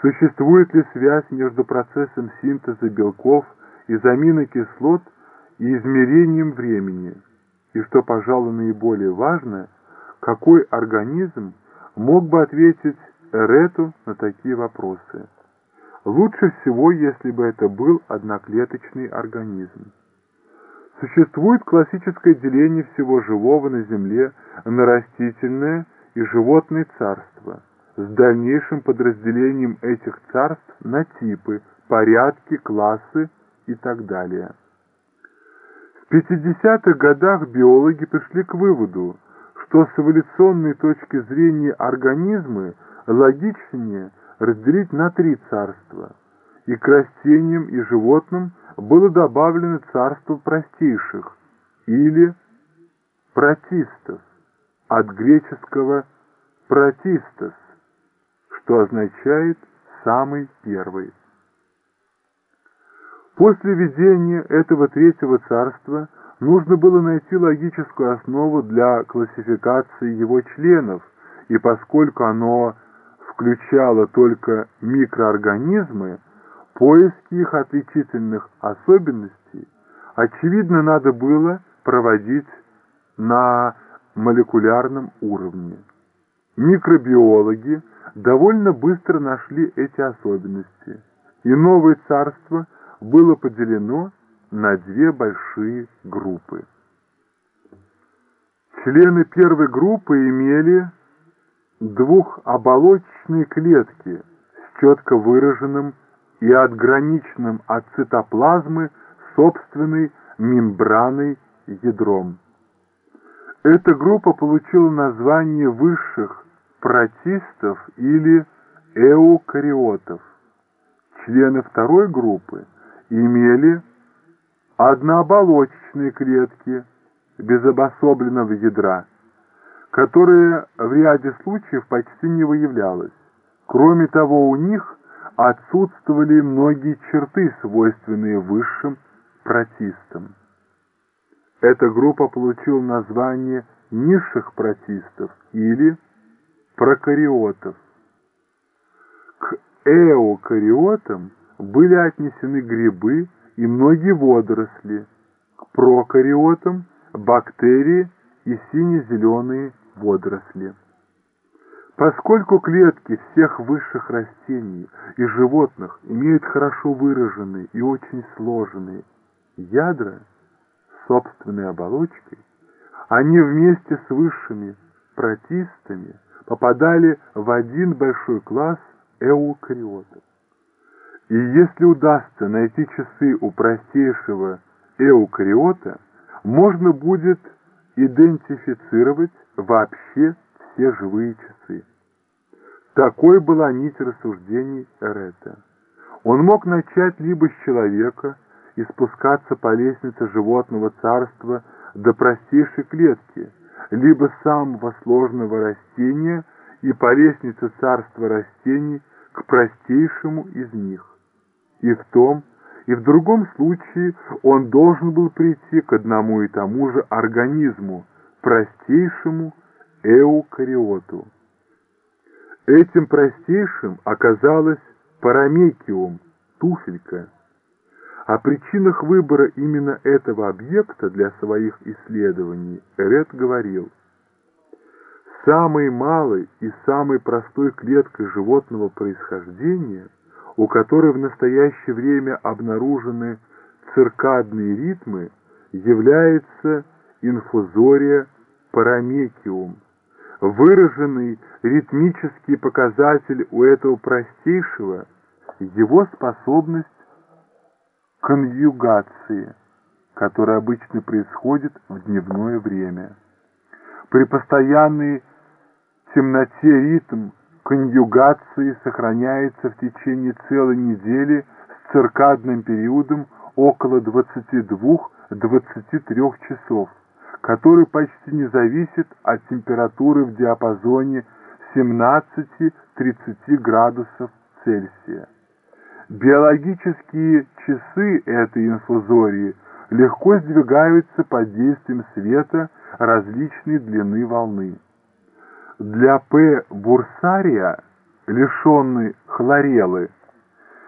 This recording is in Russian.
Существует ли связь между процессом синтеза белков из аминокислот и измерением времени? И что, пожалуй, наиболее важно, какой организм мог бы ответить Эрету на такие вопросы? Лучше всего, если бы это был одноклеточный организм. Существует классическое деление всего живого на Земле на растительное и животное царство с дальнейшим подразделением этих царств на типы, порядки, классы и так далее. В 50-х годах биологи пришли к выводу, что с эволюционной точки зрения организмы логичнее разделить на три царства, и к растениям и животным было добавлено царство простейших, или протистов, от греческого протистос, что означает «самый первый». После введения этого третьего царства нужно было найти логическую основу для классификации его членов, и поскольку оно включало только микроорганизмы, поиски их отличительных особенностей, очевидно, надо было проводить на молекулярном уровне. Микробиологи довольно быстро нашли эти особенности, и новое царство – было поделено на две большие группы. Члены первой группы имели двухоболочечные клетки с четко выраженным и отграниченным от цитоплазмы собственной мембраной ядром. Эта группа получила название высших протистов или эукариотов. Члены второй группы – имели однооболочечные клетки без обособленного ядра, которое в ряде случаев почти не выявлялось. Кроме того, у них отсутствовали многие черты, свойственные высшим протистам. Эта группа получила название низших протистов или прокариотов. К эукариотам были отнесены грибы и многие водоросли, к прокариотам бактерии и сине-зеленые водоросли. Поскольку клетки всех высших растений и животных имеют хорошо выраженные и очень сложенные ядра с собственной оболочкой, они вместе с высшими протистами попадали в один большой класс эукариотов. И если удастся найти часы у простейшего эукариота, можно будет идентифицировать вообще все живые часы. Такой была нить рассуждений Эрета. Он мог начать либо с человека и спускаться по лестнице животного царства до простейшей клетки, либо с самого сложного растения и по лестнице царства растений к простейшему из них. И в том, и в другом случае он должен был прийти к одному и тому же организму, простейшему эукариоту. Этим простейшим оказалось парамекиум, туфелька. О причинах выбора именно этого объекта для своих исследований Эрет говорил, «Самой малой и самой простой клеткой животного происхождения – у которой в настоящее время обнаружены циркадные ритмы, является инфузория парамекиум. Выраженный ритмический показатель у этого простейшего – его способность конъюгации, которая обычно происходит в дневное время. При постоянной темноте ритм конъюгации сохраняется в течение целой недели с циркадным периодом около 22-23 часов, который почти не зависит от температуры в диапазоне 17-30 градусов Цельсия. Биологические часы этой инфузории легко сдвигаются под действием света различной длины волны. Для П. бурсария лишенный хлорелы,